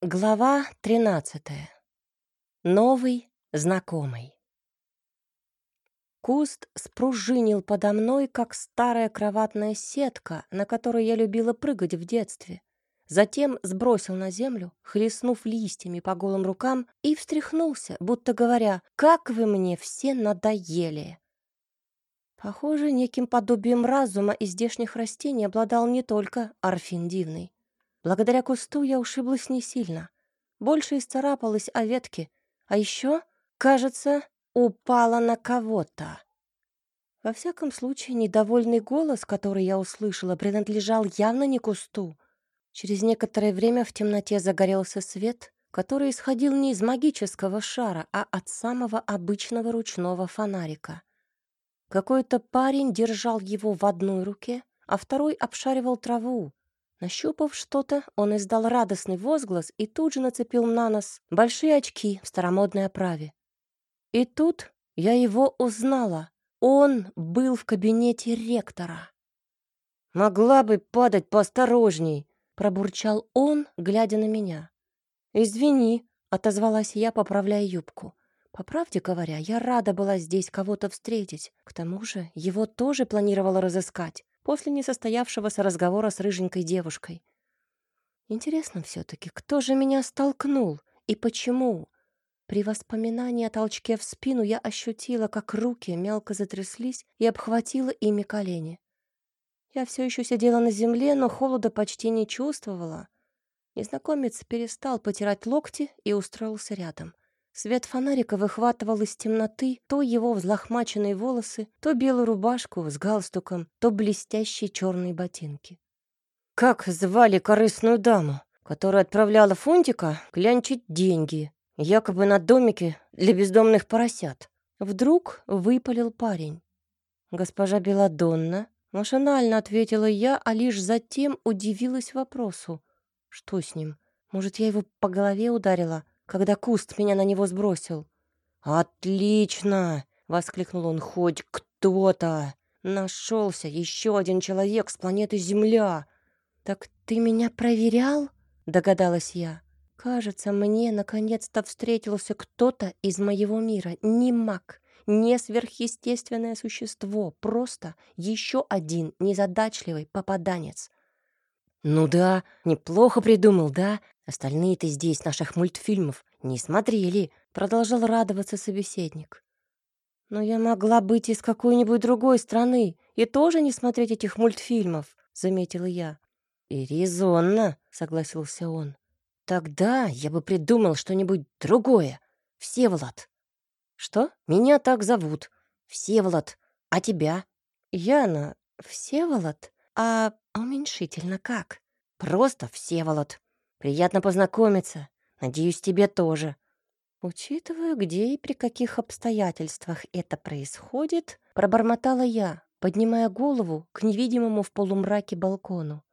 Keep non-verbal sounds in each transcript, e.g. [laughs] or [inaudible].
Глава 13. Новый знакомый. Куст спружинил подо мной, как старая кроватная сетка, на которой я любила прыгать в детстве. Затем сбросил на землю, хлестнув листьями по голым рукам, и встряхнулся, будто говоря, «Как вы мне все надоели!» Похоже, неким подобием разума из здешних растений обладал не только Арфин Дивный. Благодаря кусту я ушиблась не сильно. Больше исцарапалась о ветке, а еще, кажется, упала на кого-то. Во всяком случае, недовольный голос, который я услышала, принадлежал явно не кусту. Через некоторое время в темноте загорелся свет, который исходил не из магического шара, а от самого обычного ручного фонарика. Какой-то парень держал его в одной руке, а второй обшаривал траву, Нащупав что-то, он издал радостный возглас и тут же нацепил на нос большие очки в старомодной оправе. И тут я его узнала. Он был в кабинете ректора. «Могла бы падать поосторожней», — пробурчал он, глядя на меня. «Извини», — отозвалась я, поправляя юбку. По правде говоря, я рада была здесь кого-то встретить. К тому же его тоже планировала разыскать после несостоявшегося разговора с рыженькой девушкой. Интересно все-таки, кто же меня столкнул и почему? При воспоминании о толчке в спину я ощутила, как руки мелко затряслись и обхватила ими колени. Я все еще сидела на земле, но холода почти не чувствовала. Незнакомец перестал потирать локти и устроился рядом. Свет фонарика выхватывал из темноты то его взлохмаченные волосы, то белую рубашку с галстуком, то блестящие черные ботинки. «Как звали корыстную даму, которая отправляла Фунтика клянчить деньги, якобы на домике для бездомных поросят?» Вдруг выпалил парень. «Госпожа Беладонна», — машинально ответила я, а лишь затем удивилась вопросу. «Что с ним? Может, я его по голове ударила?» Когда куст меня на него сбросил. «Отлично!» — воскликнул он. «Хоть кто-то! Нашелся еще один человек с планеты Земля!» «Так ты меня проверял?» — догадалась я. «Кажется, мне наконец-то встретился кто-то из моего мира. Не маг, не сверхъестественное существо, просто еще один незадачливый попаданец». «Ну да, неплохо придумал, да? Остальные-то здесь наших мультфильмов не смотрели, продолжал радоваться собеседник. Но я могла быть из какой-нибудь другой страны и тоже не смотреть этих мультфильмов, заметила я. И резонно, согласился он. Тогда я бы придумал что-нибудь другое. Всеволод. Что? Меня так зовут. Всеволод. А тебя? Яна. Всеволод? А уменьшительно как? Просто Всеволод. Приятно познакомиться. Надеюсь, тебе тоже. Учитывая, где и при каких обстоятельствах это происходит, пробормотала я, поднимая голову к невидимому в полумраке балкону.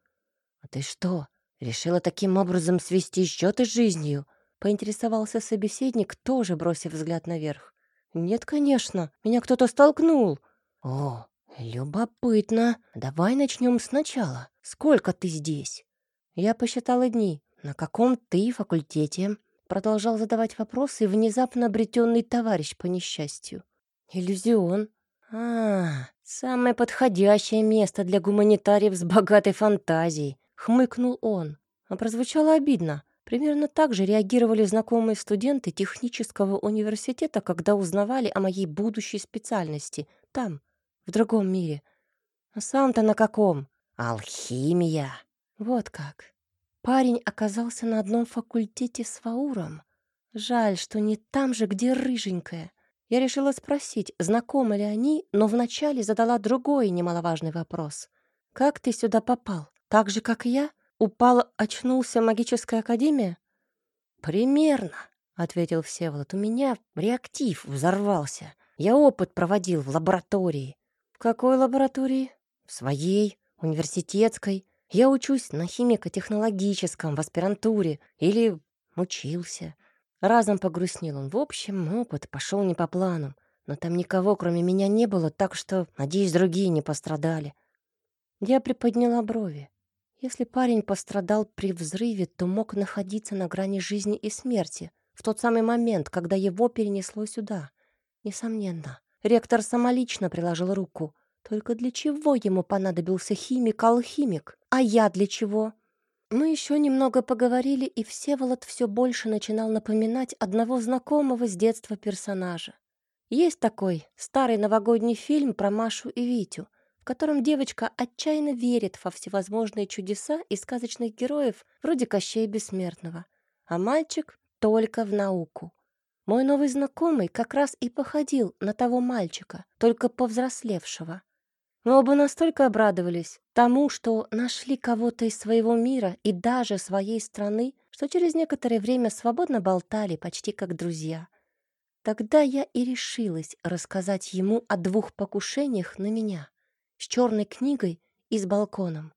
«А ты что, решила таким образом свести счеты с жизнью?» — поинтересовался собеседник, тоже бросив взгляд наверх. «Нет, конечно, меня кто-то столкнул». «О, любопытно. Давай начнем сначала. Сколько ты здесь?» Я посчитала дни. «На каком ты факультете?» Продолжал задавать вопросы внезапно обретенный товарищ по несчастью. «Иллюзион. А, самое подходящее место для гуманитариев с богатой фантазией», — хмыкнул он. А прозвучало обидно. Примерно так же реагировали знакомые студенты технического университета, когда узнавали о моей будущей специальности. Там, в другом мире. А сам-то на каком? Алхимия. Вот как. Парень оказался на одном факультете с Фауром. Жаль, что не там же, где рыженькая. Я решила спросить, знакомы ли они, но вначале задала другой немаловажный вопрос. «Как ты сюда попал? Так же, как я? Упал, очнулся магическая академия?» «Примерно», — ответил Всеволод. «У меня реактив взорвался. Я опыт проводил в лаборатории». «В какой лаборатории?» «В своей, университетской. Я учусь на химико-технологическом в аспирантуре или учился. Разом погрустнел он. В общем, опыт пошел не по плану. Но там никого, кроме меня, не было, так что, надеюсь, другие не пострадали. Я приподняла брови. Если парень пострадал при взрыве, то мог находиться на грани жизни и смерти в тот самый момент, когда его перенесло сюда. Несомненно, ректор самолично приложил руку. Только для чего ему понадобился химик-алхимик? А я для чего? Мы еще немного поговорили, и Всеволод все больше начинал напоминать одного знакомого с детства персонажа. Есть такой старый новогодний фильм про Машу и Витю, в котором девочка отчаянно верит во всевозможные чудеса и сказочных героев вроде Кощея Бессмертного, а мальчик только в науку. Мой новый знакомый как раз и походил на того мальчика, только повзрослевшего. Мы оба настолько обрадовались тому, что нашли кого-то из своего мира и даже своей страны, что через некоторое время свободно болтали, почти как друзья. Тогда я и решилась рассказать ему о двух покушениях на меня с черной книгой и с балконом.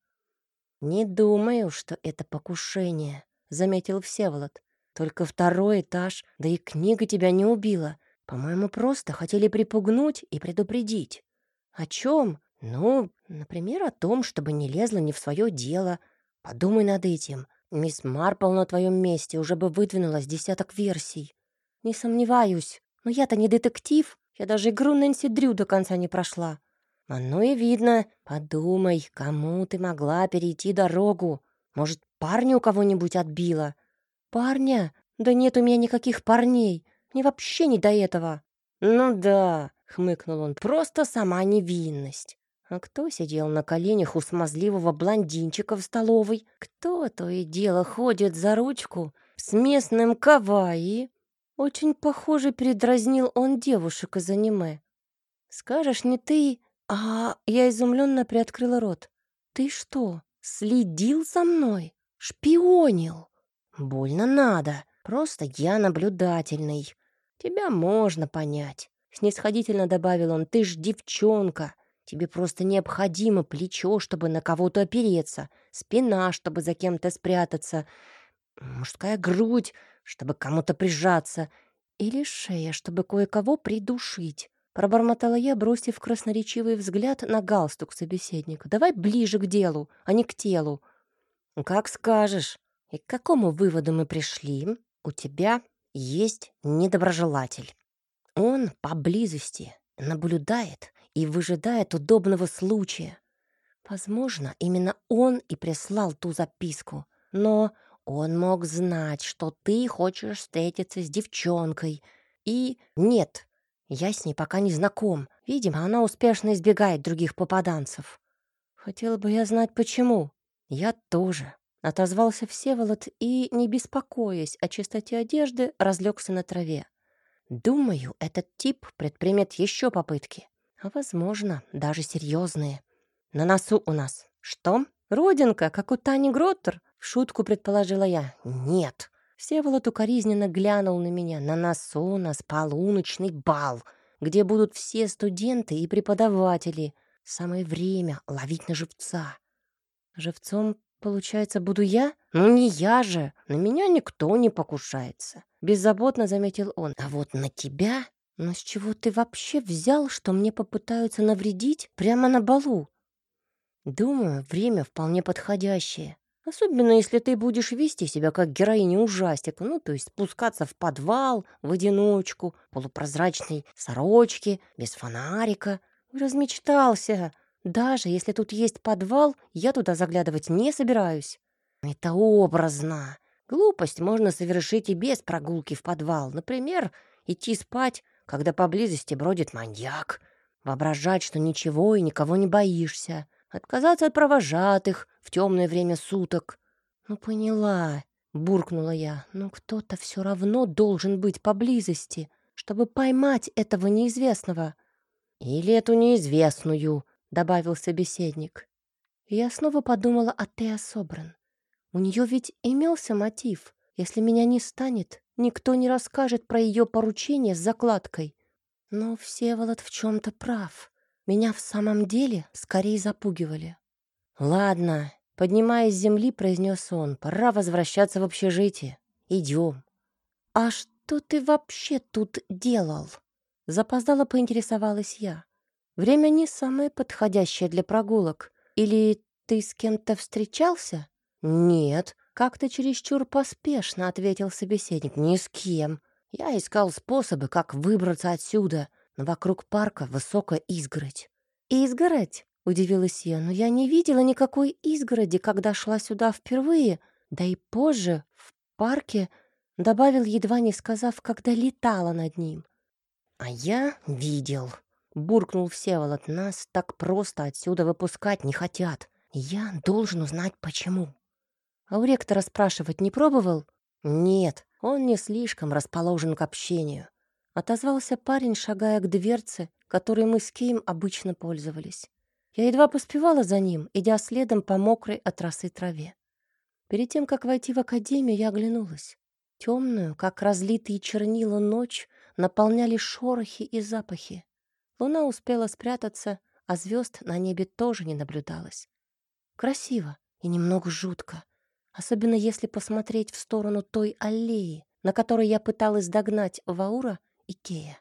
«Не думаю, что это покушение», — заметил Всеволод. «Только второй этаж, да и книга тебя не убила. По-моему, просто хотели припугнуть и предупредить». «О чем?» «Ну, например, о том, чтобы не лезла не в свое дело. Подумай над этим. Мисс Марпл на твоем месте уже бы выдвинулась десяток версий». «Не сомневаюсь. Но я-то не детектив. Я даже игру Нэнси Дрю до конца не прошла». «Оно и видно. Подумай, кому ты могла перейти дорогу. Может, парня у кого-нибудь отбила?» «Парня? Да нет у меня никаких парней. Мне вообще не до этого». «Ну да», — хмыкнул он, — «просто сама невинность. А кто сидел на коленях у смазливого блондинчика в столовой? Кто то и дело ходит за ручку с местным кавайи? Очень похоже передразнил он девушек из аниме. «Скажешь, не ты...» А я изумленно приоткрыла рот. «Ты что, следил за мной? Шпионил?» «Больно надо. Просто я наблюдательный. Тебя можно понять», — снисходительно добавил он. «Ты ж девчонка. Тебе просто необходимо плечо, чтобы на кого-то опереться, спина, чтобы за кем-то спрятаться, мужская грудь, чтобы кому-то прижаться, или шея, чтобы кое-кого придушить. Пробормотала я, бросив красноречивый взгляд на галстук собеседника. «Давай ближе к делу, а не к телу». «Как скажешь. И к какому выводу мы пришли? У тебя есть недоброжелатель. Он поблизости наблюдает и выжидает удобного случая. Возможно, именно он и прислал ту записку, но он мог знать, что ты хочешь встретиться с девчонкой. И нет, я с ней пока не знаком. Видимо, она успешно избегает других попаданцев. Хотела бы я знать, почему. Я тоже. Отозвался Всеволод и, не беспокоясь о чистоте одежды, разлегся на траве. Думаю, этот тип предпримет еще попытки а, возможно, даже серьезные. На носу у нас что? Родинка, как у Тани Гроттер? Шутку предположила я. Нет. Всеволод укоризненно глянул на меня. На носу у нас полуночный бал, где будут все студенты и преподаватели. Самое время ловить на живца. Живцом, получается, буду я? Ну не я же. На меня никто не покушается. Беззаботно заметил он. А вот на тебя но с чего ты вообще взял, что мне попытаются навредить прямо на балу? Думаю, время вполне подходящее. Особенно, если ты будешь вести себя как героиня ужастика, ну, то есть спускаться в подвал в одиночку, полупрозрачной сорочке, без фонарика. Размечтался. Даже если тут есть подвал, я туда заглядывать не собираюсь. Это образно. Глупость можно совершить и без прогулки в подвал. Например, идти спать когда поблизости бродит маньяк, воображать, что ничего и никого не боишься, отказаться от провожатых в темное время суток. Ну, поняла, буркнула я, но кто-то все равно должен быть поблизости, чтобы поймать этого неизвестного. Или эту неизвестную, добавил собеседник. Я снова подумала о Теа Собран. У нее ведь имелся мотив. Если меня не станет, Никто не расскажет про ее поручение с закладкой. Но Всеволод в чем-то прав. Меня в самом деле скорее запугивали. «Ладно», — поднимаясь с земли, произнес он, «пора возвращаться в общежитие. Идем». «А что ты вообще тут делал?» Запоздало поинтересовалась я. «Время не самое подходящее для прогулок. Или ты с кем-то встречался?» «Нет», — как-то чересчур поспешно ответил собеседник. «Ни с кем. Я искал способы, как выбраться отсюда, но вокруг парка высокая изгородь». «Изгородь?» — удивилась я. «Но я не видела никакой изгороди, когда шла сюда впервые. Да и позже, в парке...» Добавил, едва не сказав, когда летала над ним. «А я видел», — буркнул Всеволод. «Нас так просто отсюда выпускать не хотят. Я должен узнать, почему». «А у ректора спрашивать не пробовал?» «Нет, он не слишком расположен к общению», — отозвался парень, шагая к дверце, которой мы с Кейм обычно пользовались. Я едва поспевала за ним, идя следом по мокрой от росы траве. Перед тем, как войти в академию, я оглянулась. Темную, как разлитые чернила ночь, наполняли шорохи и запахи. Луна успела спрятаться, а звезд на небе тоже не наблюдалось. Красиво и немного жутко, особенно если посмотреть в сторону той аллеи, на которой я пыталась догнать Ваура и Кея.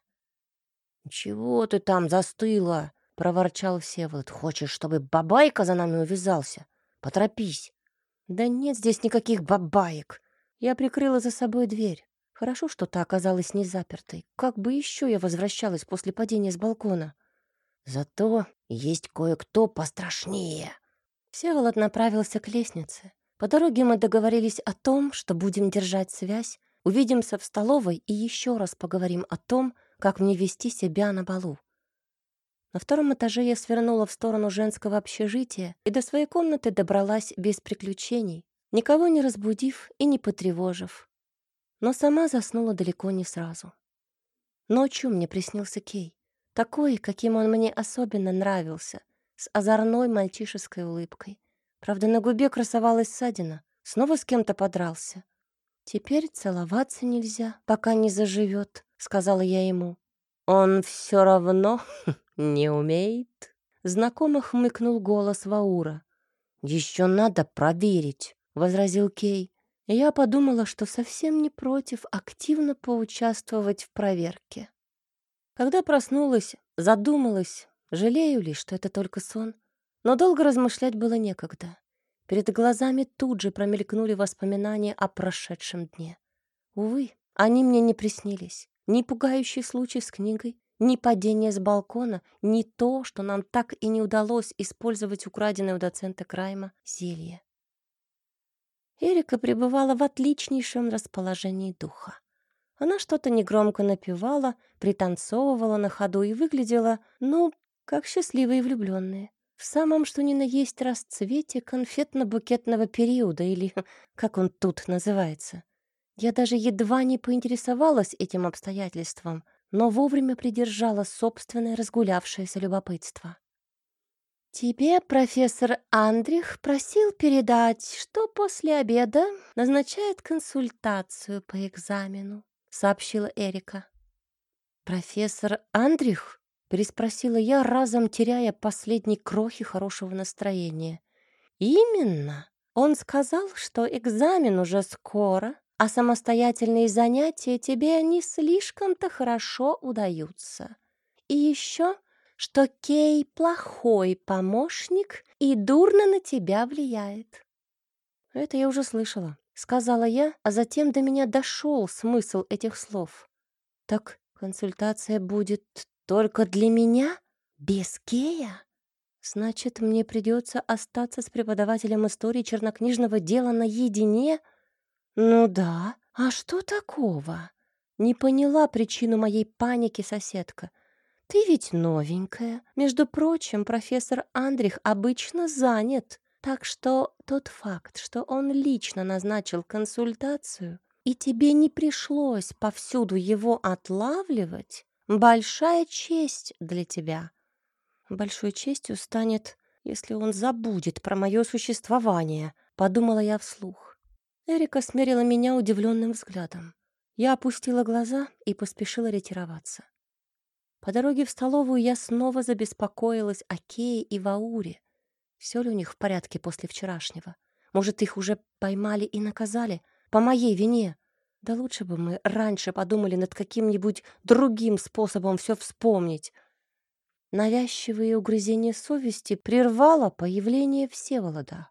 «Чего ты там застыла?» — проворчал Всеволод. «Хочешь, чтобы бабайка за нами увязался? Поторопись!» «Да нет здесь никаких бабаек!» Я прикрыла за собой дверь. Хорошо, что та оказалась не запертой. Как бы еще я возвращалась после падения с балкона? Зато есть кое-кто пострашнее. Всеволод направился к лестнице. По дороге мы договорились о том, что будем держать связь, увидимся в столовой и еще раз поговорим о том, как мне вести себя на балу. На втором этаже я свернула в сторону женского общежития и до своей комнаты добралась без приключений, никого не разбудив и не потревожив. Но сама заснула далеко не сразу. Ночью мне приснился Кей, такой, каким он мне особенно нравился, с озорной мальчишеской улыбкой. Правда, на губе красовалась ссадина, снова с кем-то подрался. «Теперь целоваться нельзя, пока не заживет», — сказала я ему. «Он все равно [laughs] не умеет», — знакомо хмыкнул голос Ваура. «Еще надо проверить» возразил Кей. я подумала, что совсем не против активно поучаствовать в проверке. Когда проснулась, задумалась, жалею ли, что это только сон. Но долго размышлять было некогда. Перед глазами тут же промелькнули воспоминания о прошедшем дне. Увы, они мне не приснились. Ни пугающий случай с книгой, ни падение с балкона, ни то, что нам так и не удалось использовать украденное у доцента Крайма зелье. Эрика пребывала в отличнейшем расположении духа. Она что-то негромко напевала, пританцовывала на ходу и выглядела, ну, как счастливые влюбленные. В самом что ни на есть расцвете конфетно-букетного периода, или как он тут называется. Я даже едва не поинтересовалась этим обстоятельством, но вовремя придержала собственное разгулявшееся любопытство. «Тебе профессор Андрих просил передать, что после обеда назначает консультацию по экзамену», — сообщила Эрика. «Профессор Андрих?» — переспросила я, разом теряя последней крохи хорошего настроения. «Именно. Он сказал, что экзамен уже скоро, а самостоятельные занятия тебе не слишком-то хорошо удаются. И еще что Кей плохой помощник и дурно на тебя влияет. Это я уже слышала, сказала я, а затем до меня дошел смысл этих слов. Так консультация будет только для меня? Без Кея? Значит, мне придется остаться с преподавателем истории чернокнижного дела наедине? Ну да, а что такого? Не поняла причину моей паники соседка. «Ты ведь новенькая. Между прочим, профессор Андрих обычно занят, так что тот факт, что он лично назначил консультацию, и тебе не пришлось повсюду его отлавливать, большая честь для тебя. Большой честью станет, если он забудет про мое существование», — подумала я вслух. Эрика смерила меня удивленным взглядом. Я опустила глаза и поспешила ретироваться. По дороге в столовую я снова забеспокоилась о Кее и Вауре. Все ли у них в порядке после вчерашнего? Может, их уже поймали и наказали? По моей вине? Да лучше бы мы раньше подумали над каким-нибудь другим способом все вспомнить. Навязчивые угрызения совести прервало появление Всеволода.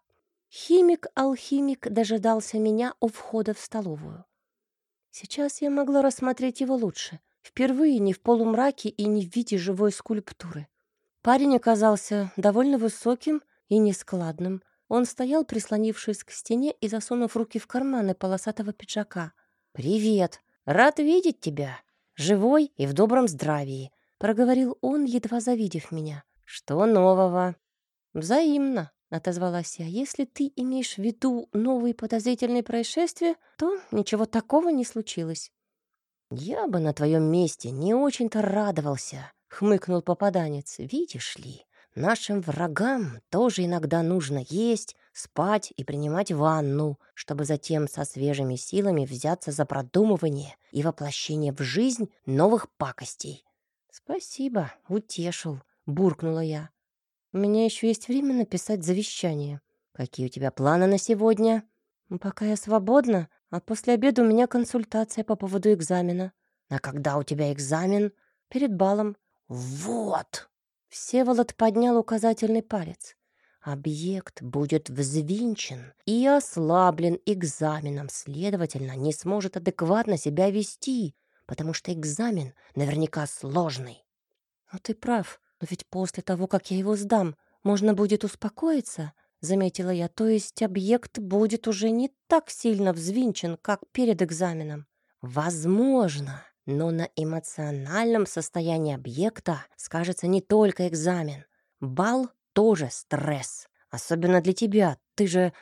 Химик-алхимик дожидался меня у входа в столовую. Сейчас я могла рассмотреть его лучше. Впервые не в полумраке и не в виде живой скульптуры. Парень оказался довольно высоким и нескладным. Он стоял, прислонившись к стене и засунув руки в карманы полосатого пиджака. «Привет! Рад видеть тебя! Живой и в добром здравии!» — проговорил он, едва завидев меня. «Что нового?» «Взаимно», — отозвалась я. «Если ты имеешь в виду новые подозрительные происшествия, то ничего такого не случилось». «Я бы на твоем месте не очень-то радовался», — хмыкнул попаданец. «Видишь ли, нашим врагам тоже иногда нужно есть, спать и принимать ванну, чтобы затем со свежими силами взяться за продумывание и воплощение в жизнь новых пакостей». «Спасибо, утешил», — буркнула я. У меня еще есть время написать завещание. Какие у тебя планы на сегодня? Пока я свободна, а после обеда у меня консультация по поводу экзамена. А когда у тебя экзамен? Перед балом. Вот! Всеволод поднял указательный палец. Объект будет взвинчен и ослаблен экзаменом, следовательно, не сможет адекватно себя вести, потому что экзамен наверняка сложный. Ну, ты прав. Но ведь после того, как я его сдам, можно будет успокоиться, заметила я. То есть объект будет уже не так сильно взвинчен, как перед экзаменом. Возможно, но на эмоциональном состоянии объекта скажется не только экзамен. Бал тоже стресс. Особенно для тебя. Ты же...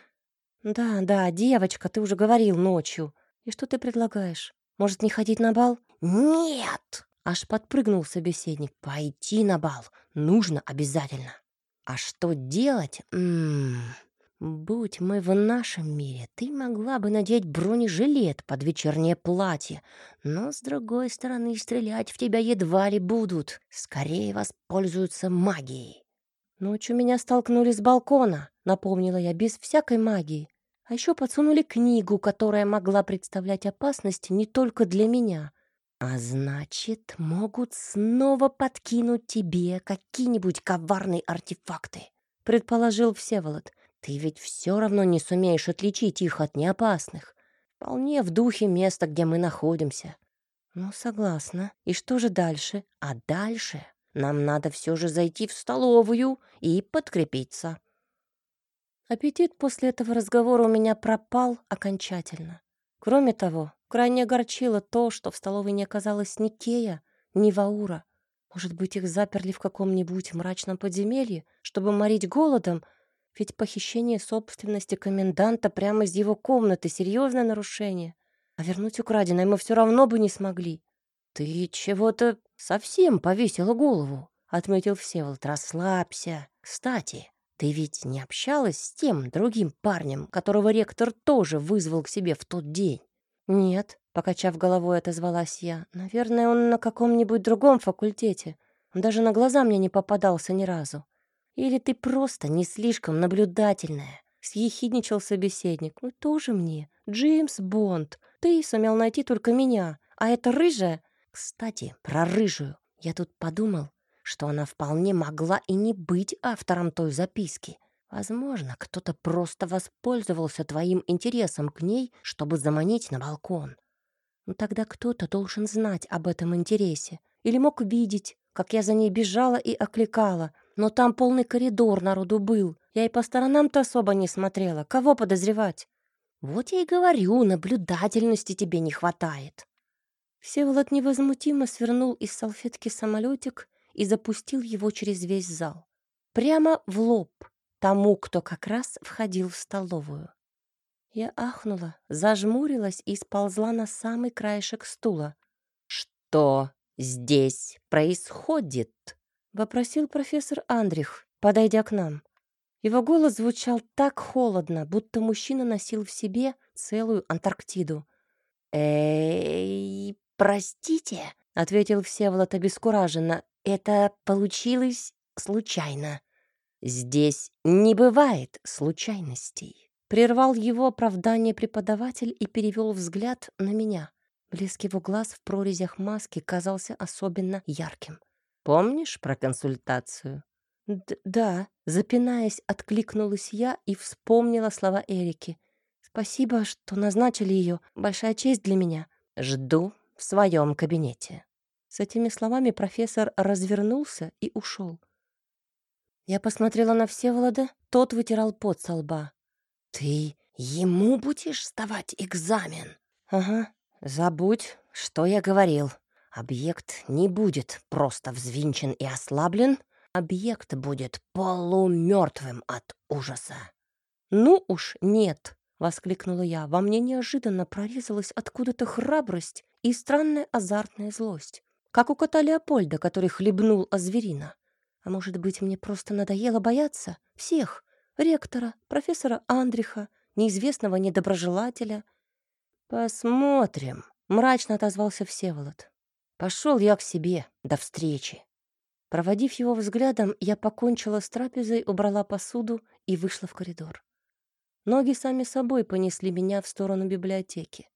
Да, да, девочка, ты уже говорил ночью. И что ты предлагаешь? Может, не ходить на бал? Нет! Аж подпрыгнул собеседник. «Пойти на бал нужно обязательно. А что делать? М. Будь мы в нашем мире, ты могла бы надеть бронежилет под вечернее платье, но, с другой стороны, стрелять в тебя едва ли будут. Скорее воспользуются магией». «Ночью меня столкнули с балкона», — напомнила я, без всякой магии. А еще подсунули книгу, которая могла представлять опасность не только для меня. А значит, могут снова подкинуть тебе какие-нибудь коварные артефакты, предположил Всеволод. Ты ведь все равно не сумеешь отличить их от неопасных. Вполне в духе места, где мы находимся. Ну, согласна. И что же дальше? А дальше нам надо все же зайти в столовую и подкрепиться. Аппетит после этого разговора у меня пропал окончательно. Кроме того, Крайне огорчило то, что в столовой не оказалось ни Кея, ни Ваура. Может быть, их заперли в каком-нибудь мрачном подземелье, чтобы морить голодом? Ведь похищение собственности коменданта прямо из его комнаты — серьезное нарушение. А вернуть украденное мы все равно бы не смогли. «Ты чего-то совсем повесила голову», — отметил Всеволод. «Расслабься. Кстати, ты ведь не общалась с тем другим парнем, которого ректор тоже вызвал к себе в тот день?» «Нет», — покачав головой, отозвалась я. «Наверное, он на каком-нибудь другом факультете. Он даже на глаза мне не попадался ни разу. Или ты просто не слишком наблюдательная?» Съехидничал собеседник. «Ну, тоже мне. Джеймс Бонд. Ты сумел найти только меня. А это рыжая...» «Кстати, про рыжую. Я тут подумал, что она вполне могла и не быть автором той записки. Возможно, кто-то просто воспользовался твоим интересом к ней, чтобы заманить на балкон. Но тогда кто-то должен знать об этом интересе. Или мог видеть, как я за ней бежала и окликала. Но там полный коридор народу был. Я и по сторонам-то особо не смотрела. Кого подозревать? Вот я и говорю, наблюдательности тебе не хватает. Всеволод невозмутимо свернул из салфетки самолетик и запустил его через весь зал. Прямо в лоб — тому, кто как раз входил в столовую. Я ахнула, зажмурилась и сползла на самый краешек стула. «Что здесь происходит?» — вопросил профессор Андрих, подойдя к нам. Его голос звучал так холодно, будто мужчина носил в себе целую Антарктиду. «Эй, простите», — ответил Всеволод обескураженно, — «это получилось случайно». Здесь не бывает случайностей. Прервал его оправдание преподаватель и перевел взгляд на меня. Блеск его глаз в прорезях маски казался особенно ярким. Помнишь про консультацию?» Д «Да», запинаясь, откликнулась я и вспомнила слова Эрики. «Спасибо, что назначили ее. Большая честь для меня». «Жду в своем кабинете». С этими словами профессор развернулся и ушел. Я посмотрела на Всеволода, тот вытирал пот со лба. «Ты ему будешь сдавать экзамен?» «Ага». «Забудь, что я говорил. Объект не будет просто взвинчен и ослаблен, объект будет полумертвым от ужаса. «Ну уж нет!» — воскликнула я. Во мне неожиданно прорезалась откуда-то храбрость и странная азартная злость, как у кота Леопольда, который хлебнул о зверина. А может быть, мне просто надоело бояться всех — ректора, профессора Андриха, неизвестного недоброжелателя. «Посмотрим», — мрачно отозвался Всеволод. «Пошел я к себе. До встречи». Проводив его взглядом, я покончила с трапезой, убрала посуду и вышла в коридор. Ноги сами собой понесли меня в сторону библиотеки.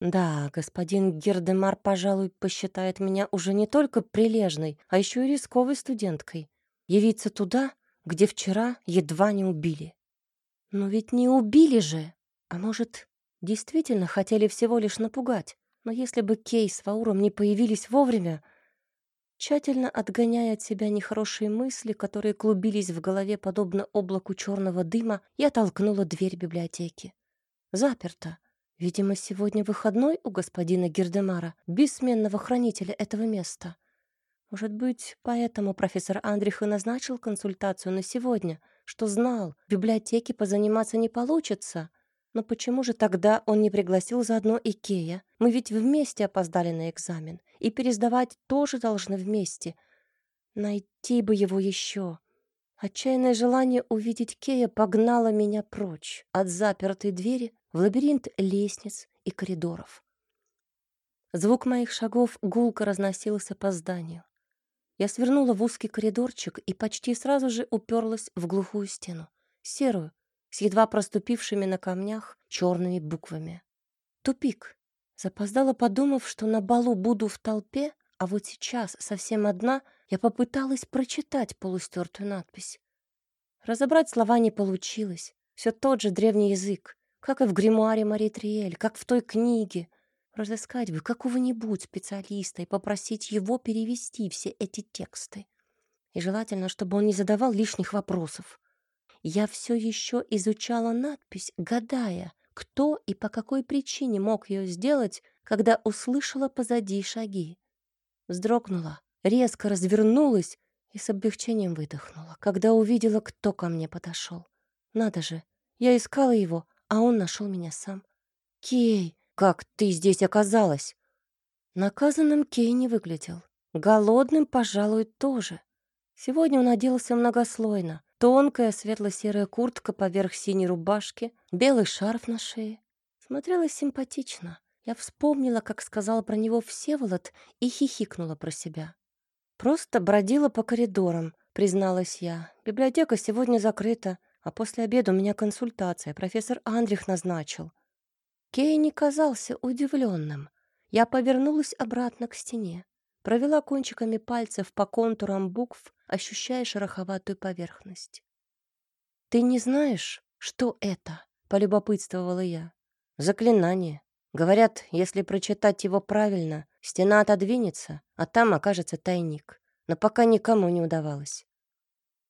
Да, господин Гердемар, пожалуй, посчитает меня уже не только прилежной, а еще и рисковой студенткой. Явиться туда, где вчера едва не убили. Но ведь не убили же. А может, действительно хотели всего лишь напугать. Но если бы Кей с Вауром не появились вовремя, Тщательно отгоняя от себя нехорошие мысли, которые клубились в голове подобно облаку черного дыма, я толкнула дверь библиотеки. Заперто. Видимо, сегодня выходной у господина Гердемара, бессменного хранителя этого места. Может быть, поэтому профессор Андрих и назначил консультацию на сегодня, что знал, в библиотеке позаниматься не получится. Но почему же тогда он не пригласил заодно Икея? Мы ведь вместе опоздали на экзамен, и пересдавать тоже должны вместе. Найти бы его еще. Отчаянное желание увидеть Кея погнало меня прочь от запертой двери в лабиринт лестниц и коридоров. Звук моих шагов гулко разносился по зданию. Я свернула в узкий коридорчик и почти сразу же уперлась в глухую стену, серую, с едва проступившими на камнях черными буквами. Тупик. Запоздала, подумав, что на балу буду в толпе, а вот сейчас, совсем одна, я попыталась прочитать полустертую надпись. Разобрать слова не получилось. Все тот же древний язык, как и в гримуаре Мари Триэль, как в той книге. Разыскать бы какого-нибудь специалиста и попросить его перевести все эти тексты. И желательно, чтобы он не задавал лишних вопросов. Я все еще изучала надпись, гадая, кто и по какой причине мог ее сделать, когда услышала позади шаги. Вздрогнула, резко развернулась и с облегчением выдохнула, когда увидела, кто ко мне подошел. Надо же, я искала его, а он нашел меня сам. «Кей, как ты здесь оказалась?» Наказанным Кей не выглядел. Голодным, пожалуй, тоже. Сегодня он оделся многослойно. Тонкая светло-серая куртка поверх синей рубашки, белый шарф на шее. Смотрелась симпатично. Я вспомнила, как сказала про него Всеволод, и хихикнула про себя. Просто бродила по коридорам, призналась я. Библиотека сегодня закрыта, а после обеда у меня консультация. Профессор Андрих назначил. Кей не казался удивленным. Я повернулась обратно к стене, провела кончиками пальцев по контурам букв ощущая шероховатую поверхность. «Ты не знаешь, что это?» — полюбопытствовала я. «Заклинание. Говорят, если прочитать его правильно, стена отодвинется, а там окажется тайник. Но пока никому не удавалось».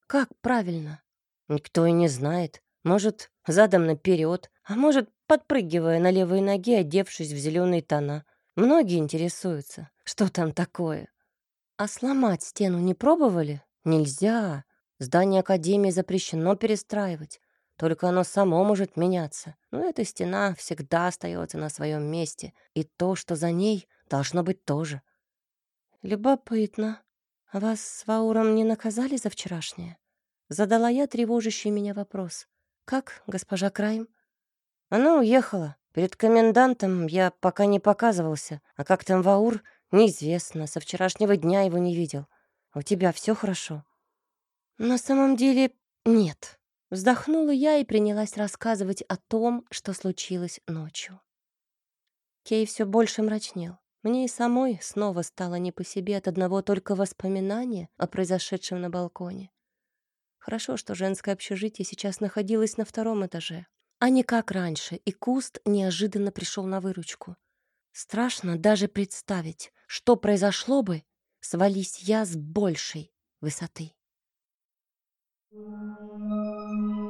«Как правильно?» «Никто и не знает. Может, задом наперед, а может, подпрыгивая на левой ноге, одевшись в зеленые тона. Многие интересуются, что там такое. А сломать стену не пробовали? Нельзя. Здание Академии запрещено перестраивать. Только оно само может меняться. Но эта стена всегда остается на своем месте. И то, что за ней, должно быть тоже. Любопытно. А вас с Вауром не наказали за вчерашнее? Задала я тревожащий меня вопрос. Как, госпожа Крайм? Она уехала. Перед комендантом я пока не показывался. А как там Ваур, неизвестно. Со вчерашнего дня его не видел. У тебя все хорошо?» «На самом деле нет». Вздохнула я и принялась рассказывать о том, что случилось ночью. Кей все больше мрачнел. Мне и самой снова стало не по себе от одного только воспоминания о произошедшем на балконе. Хорошо, что женское общежитие сейчас находилось на втором этаже, а не как раньше, и куст неожиданно пришел на выручку. Страшно даже представить, что произошло бы, свались я с большей высоты. Thank you.